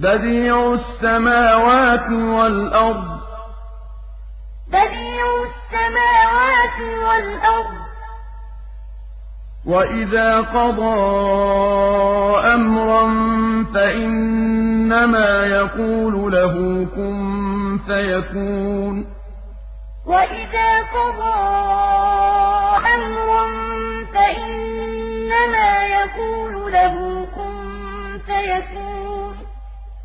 بديع السماوات والأرض. بديع السماوات والأرض. وإذا قضى أمرا فإنما يقول له كن فيكون. وإذا قضى أمرا فإنما يقول له كن